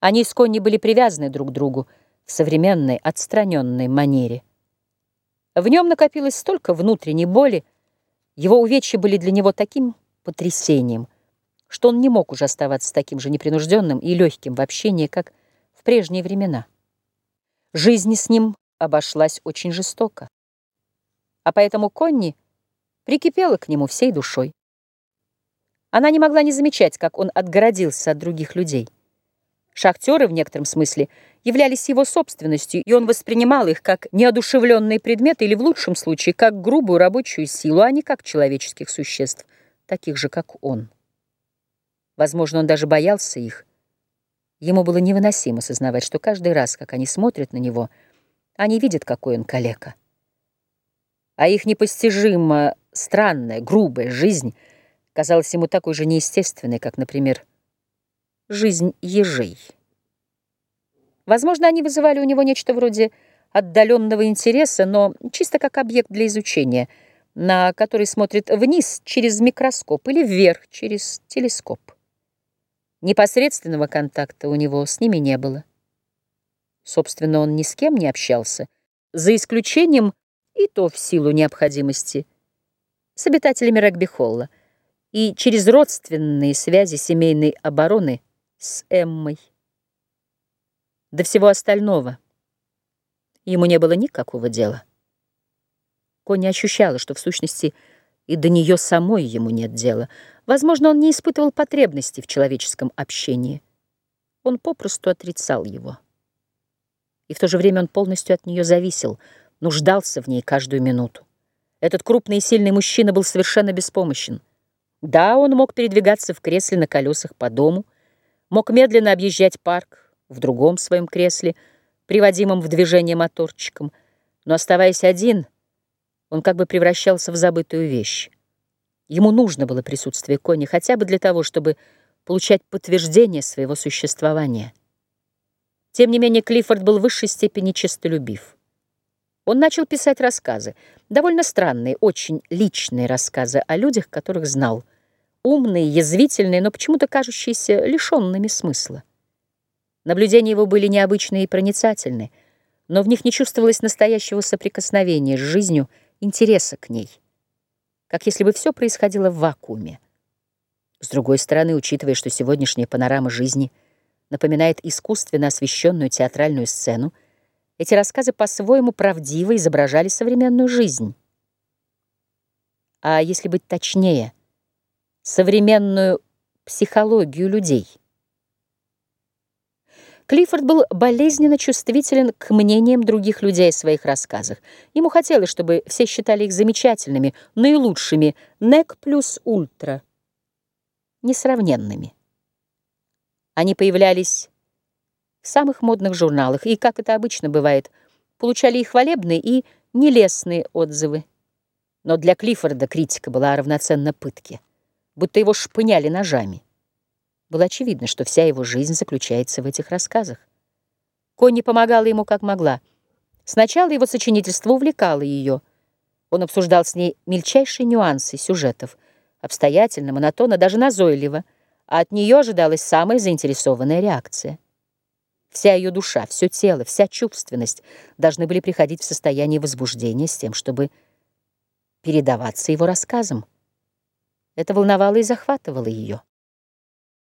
Они с Конни были привязаны друг к другу в современной, отстраненной манере. В нем накопилось столько внутренней боли, его увечья были для него таким потрясением, что он не мог уже оставаться таким же непринужденным и легким в общении, как в прежние времена. Жизнь с ним обошлась очень жестоко, а поэтому Конни прикипела к нему всей душой. Она не могла не замечать, как он отгородился от других людей. Шахтеры в некотором смысле являлись его собственностью, и он воспринимал их как неодушевленные предметы или, в лучшем случае, как грубую рабочую силу, а не как человеческих существ, таких же, как он. Возможно, он даже боялся их. Ему было невыносимо сознавать, что каждый раз, как они смотрят на него, они видят, какой он калека. А их непостижимо странная, грубая жизнь казалась ему такой же неестественной, как, например, жизнь ежей. Возможно, они вызывали у него нечто вроде отдаленного интереса, но чисто как объект для изучения, на который смотрит вниз через микроскоп или вверх через телескоп. Непосредственного контакта у него с ними не было. Собственно, он ни с кем не общался, за исключением, и то в силу необходимости, с обитателями регби-холла и через родственные связи семейной обороны – с Эммой. До всего остального ему не было никакого дела. Конни ощущала, что в сущности и до нее самой ему нет дела. Возможно, он не испытывал потребности в человеческом общении. Он попросту отрицал его. И в то же время он полностью от нее зависел, нуждался в ней каждую минуту. Этот крупный и сильный мужчина был совершенно беспомощен. Да, он мог передвигаться в кресле на колесах по дому, мог медленно объезжать парк в другом своем кресле, приводимом в движение моторчиком, но, оставаясь один, он как бы превращался в забытую вещь. Ему нужно было присутствие Кони хотя бы для того, чтобы получать подтверждение своего существования. Тем не менее, Клиффорд был в высшей степени честолюбив. Он начал писать рассказы, довольно странные, очень личные рассказы о людях, которых знал – умные, язвительные, но почему-то кажущиеся лишенными смысла. Наблюдения его были необычные и проницательны, но в них не чувствовалось настоящего соприкосновения с жизнью, интереса к ней, как если бы все происходило в вакууме. С другой стороны, учитывая, что сегодняшняя панорама жизни напоминает искусственно освещенную театральную сцену, эти рассказы по-своему правдиво изображали современную жизнь. А если быть точнее — современную психологию людей. Клиффорд был болезненно чувствителен к мнениям других людей о своих рассказах. Ему хотелось, чтобы все считали их замечательными, наилучшими, нек плюс ультра, несравненными. Они появлялись в самых модных журналах и, как это обычно бывает, получали и хвалебные, и нелестные отзывы. Но для Клиффорда критика была равноценна пытке будто его шпыняли ножами. Было очевидно, что вся его жизнь заключается в этих рассказах. Конни помогала ему как могла. Сначала его сочинительство увлекало ее. Он обсуждал с ней мельчайшие нюансы сюжетов, обстоятельно, монотонно, даже назойливо, а от нее ожидалась самая заинтересованная реакция. Вся ее душа, все тело, вся чувственность должны были приходить в состояние возбуждения с тем, чтобы передаваться его рассказам. Это волновало и захватывало ее.